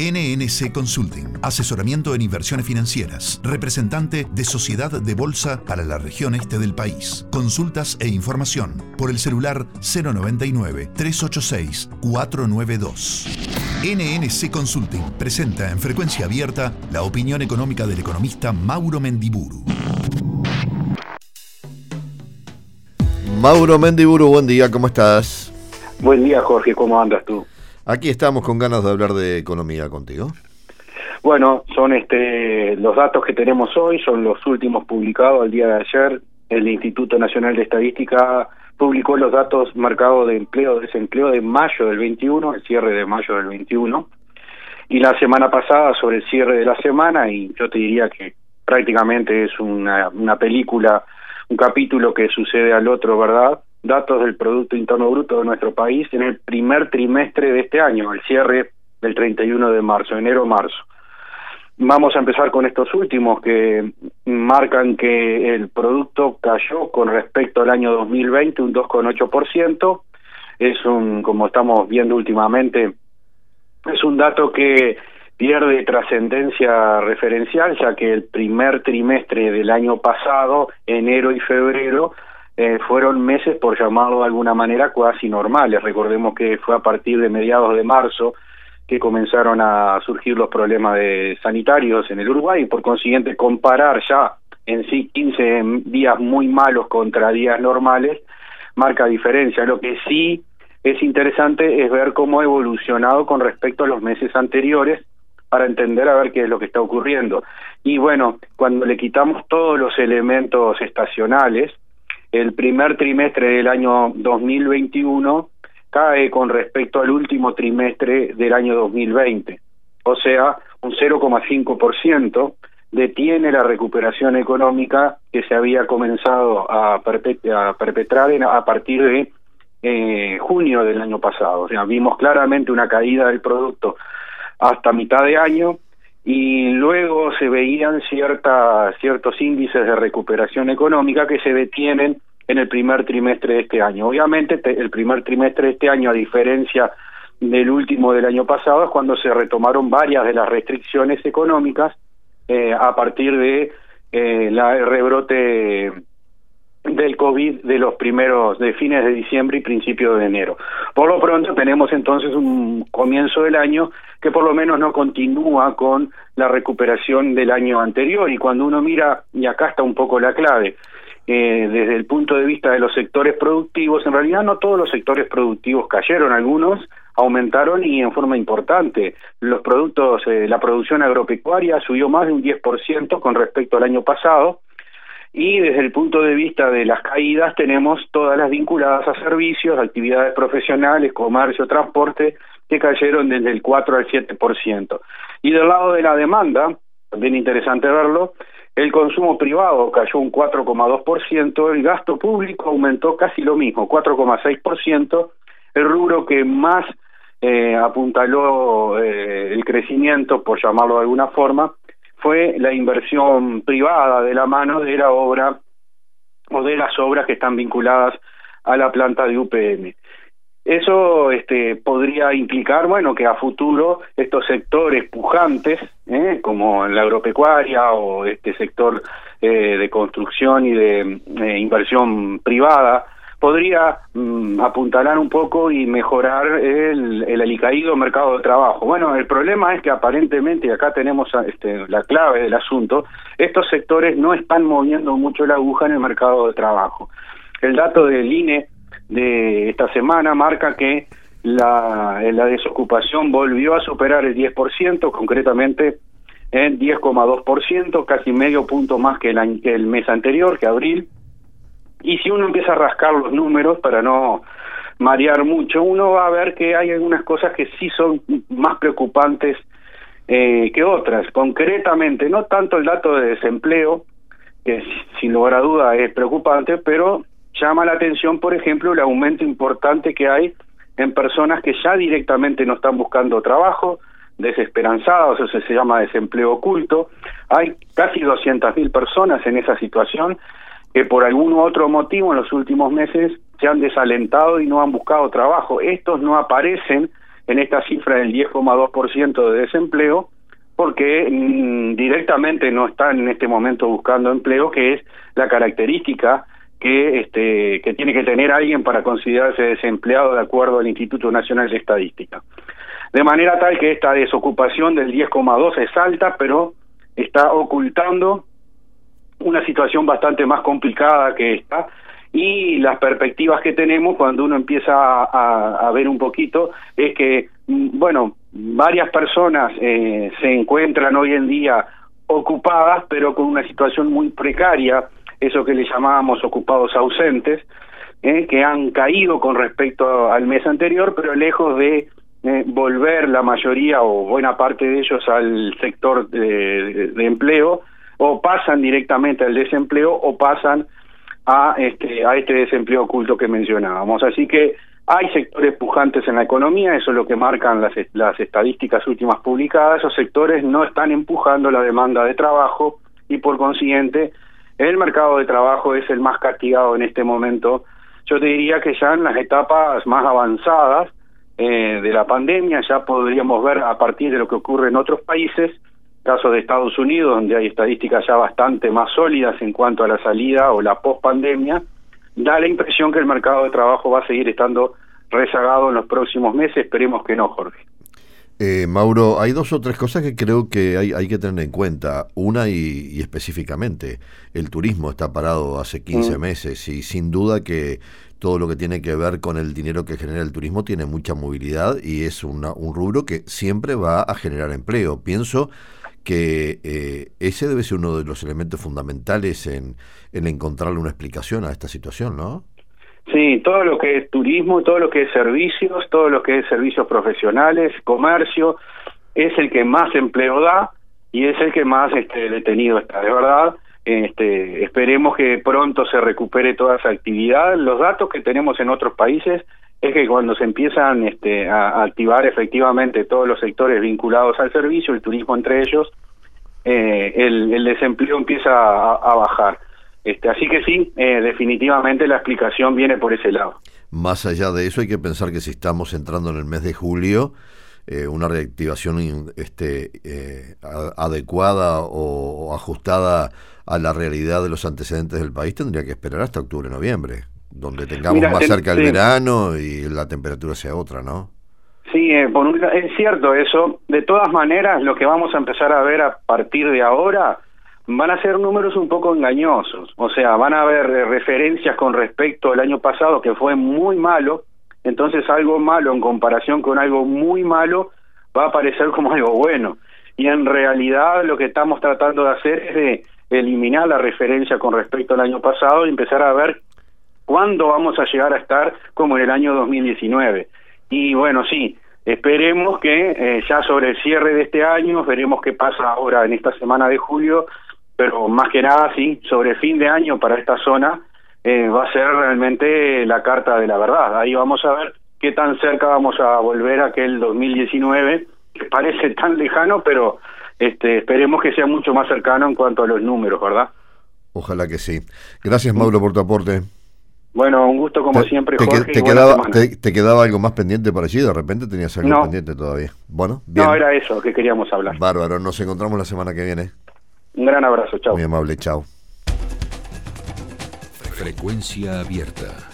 NNC Consulting, asesoramiento en inversiones financieras, representante de Sociedad de Bolsa para la región este del país. Consultas e información por el celular 099-386-492. NNC Consulting presenta en frecuencia abierta la opinión económica del economista Mauro Mendiburu. Mauro Mendiburu, buen día, ¿cómo estás? Buen día, Jorge, ¿cómo andas tú? Aquí estamos con ganas de hablar de economía contigo. Bueno, son este los datos que tenemos hoy, son los últimos publicados el día de ayer. El Instituto Nacional de Estadística publicó los datos marcados de empleo, desempleo de mayo del 21, el cierre de mayo del 21. Y la semana pasada sobre el cierre de la semana, y yo te diría que prácticamente es una, una película un capítulo que sucede al otro, ¿verdad? Datos del Producto Interno Bruto de nuestro país en el primer trimestre de este año, el cierre del 31 de marzo, enero-marzo. Vamos a empezar con estos últimos que marcan que el producto cayó con respecto al año 2020 un 2,8%. Es un, como estamos viendo últimamente, es un dato que pierde trascendencia referencial, ya que el primer trimestre del año pasado, enero y febrero, eh, fueron meses, por llamarlo de alguna manera, cuasi normales. Recordemos que fue a partir de mediados de marzo que comenzaron a surgir los problemas de sanitarios en el Uruguay y por consiguiente comparar ya en sí 15 días muy malos contra días normales marca diferencia. Lo que sí es interesante es ver cómo ha evolucionado con respecto a los meses anteriores para entender a ver qué es lo que está ocurriendo. Y bueno, cuando le quitamos todos los elementos estacionales, el primer trimestre del año 2021 cae con respecto al último trimestre del año 2020. O sea, un 0,5% detiene la recuperación económica que se había comenzado a, perpetrar a partir de eh, junio del año pasado. O sea, vimos claramente una caída del producto hasta mitad de año y luego se veían ciertas ciertos índices de recuperación económica que se detienen en el primer trimestre de este año. Obviamente el primer trimestre de este año, a diferencia del último del año pasado, es cuando se retomaron varias de las restricciones económicas eh, a partir de eh, la rebrote del COVID de los primeros, de fines de diciembre y principios de enero. Por lo pronto tenemos entonces un comienzo del año que por lo menos no continúa con la recuperación del año anterior y cuando uno mira, y acá está un poco la clave, eh, desde el punto de vista de los sectores productivos, en realidad no todos los sectores productivos cayeron, algunos aumentaron y en forma importante. Los productos, eh, la producción agropecuaria subió más de un 10% con respecto al año pasado, y desde el punto de vista de las caídas tenemos todas las vinculadas a servicios, actividades profesionales, comercio, transporte, que cayeron desde el 4 al 7%. Y del lado de la demanda, también interesante verlo, el consumo privado cayó un 4,2%, el gasto público aumentó casi lo mismo, 4,6%, el rubro que más eh, apuntaló eh, el crecimiento, por llamarlo de alguna forma, fue la inversión privada de la mano de la obra o de las obras que están vinculadas a la planta de UPM. Eso este, podría implicar, bueno, que a futuro estos sectores pujantes, ¿eh? como la agropecuaria o este sector eh, de construcción y de eh, inversión privada, podría mm, apuntalar un poco y mejorar el, el alicaído mercado de trabajo. Bueno, el problema es que aparentemente, y acá tenemos este, la clave del asunto, estos sectores no están moviendo mucho la aguja en el mercado de trabajo. El dato del INE de esta semana marca que la, la desocupación volvió a superar el 10%, concretamente en 10,2%, casi medio punto más que el, que el mes anterior, que abril, y si uno empieza a rascar los números para no marear mucho, uno va a ver que hay algunas cosas que sí son más preocupantes eh, que otras. Concretamente, no tanto el dato de desempleo, que sin lugar a duda es preocupante, pero llama la atención, por ejemplo, el aumento importante que hay en personas que ya directamente no están buscando trabajo, desesperanzados, eso se llama desempleo oculto. Hay casi 200.000 personas en esa situación que por algún otro motivo en los últimos meses se han desalentado y no han buscado trabajo. Estos no aparecen en esta cifra del 10,2% de desempleo, porque mm, directamente no están en este momento buscando empleo, que es la característica que, este, que tiene que tener alguien para considerarse desempleado de acuerdo al Instituto Nacional de Estadística. De manera tal que esta desocupación del 10,2 es alta, pero está ocultando una situación bastante más complicada que esta y las perspectivas que tenemos cuando uno empieza a, ver un poquito es que, mm, bueno, varias personas eh, se encuentran hoy en día ocupadas, pero con una situación muy precaria, eso que le llamábamos ocupados ausentes, eh, que han caído con respecto al mes anterior, pero lejos de eh, volver la mayoría o buena parte de ellos al sector de, empleo, o pasan directamente al desempleo o pasan a este, a este desempleo oculto que mencionábamos. Así que hay sectores pujantes en la economía, eso es lo que marcan las, las estadísticas últimas publicadas, esos sectores no están empujando la demanda de trabajo y por consiguiente el mercado de trabajo es el más castigado en este momento. Yo te diría que ya en las etapas más avanzadas eh, de la pandemia ya podríamos ver a partir de lo que ocurre en otros países, caso de Estados Unidos, donde hay estadísticas ya bastante más sólidas en cuanto a la salida o la post-pandemia, da la impresión que el mercado de trabajo va a seguir estando rezagado en los próximos meses, esperemos que no, Jorge. Eh, Mauro, hay dos o tres cosas que creo que hay, hay que tener en cuenta. Una y, específicamente, el turismo está parado hace 15 mm. meses y sin duda que todo lo que tiene que ver con el dinero que genera el turismo tiene mucha movilidad y es una, un rubro que siempre va a generar empleo. Pienso que eh, ese debe ser uno de los elementos fundamentales en, en encontrarle una explicación a esta situación, ¿no? Sí, todo lo que es turismo, todo lo que es servicios, todo lo que es servicios profesionales, comercio, es el que más empleo da y es el que más este, detenido está, de verdad. Este, esperemos que pronto se recupere toda esa actividad. Los datos que tenemos en otros países es que cuando se empiezan este, a, activar efectivamente todos los sectores vinculados al servicio, el turismo entre ellos, eh, el, desempleo empieza a bajar. Este, así que sí, eh, definitivamente la explicación viene por ese lado. Más allá de eso, hay que pensar que si estamos entrando en el mes de julio, eh, una reactivación este, adecuada o, ajustada a la realidad de los antecedentes del país tendría que esperar hasta octubre, noviembre, donde tengamos más cerca el verano y la temperatura sea otra, ¿no? Sí, por es cierto eso. De todas maneras, lo que vamos a empezar a ver a partir de ahora van a ser números un poco engañosos, o sea, van a haber eh, referencias con respecto al año pasado que fue muy malo, entonces algo malo en comparación con algo muy malo va a aparecer como algo bueno. Y en realidad lo que estamos tratando de hacer es de eliminar la referencia con respecto al año pasado y empezar a ver cuándo vamos a llegar a estar como en el año 2019. Y bueno, sí, esperemos que eh, ya sobre el cierre de este año, veremos qué pasa ahora en esta semana de julio, pero más que nada, sí, sobre fin de año para esta zona eh, va a ser realmente la carta de la verdad. Ahí vamos a ver qué tan cerca vamos a volver a aquel 2019, que parece tan lejano, pero este, esperemos que sea mucho más cercano en cuanto a los números, ¿verdad? Ojalá que sí. Gracias, Mauro, por tu aporte. Bueno, un gusto como siempre, Jorge. Te, quedaba, te, quedaba algo más pendiente para allí? ¿De repente tenías algo pendiente todavía? Bueno, bien. No, era eso que queríamos hablar. Bárbaro, nos encontramos la semana que viene. Un gran abrazo, chao. Muy amable, chao. Frecuencia abierta.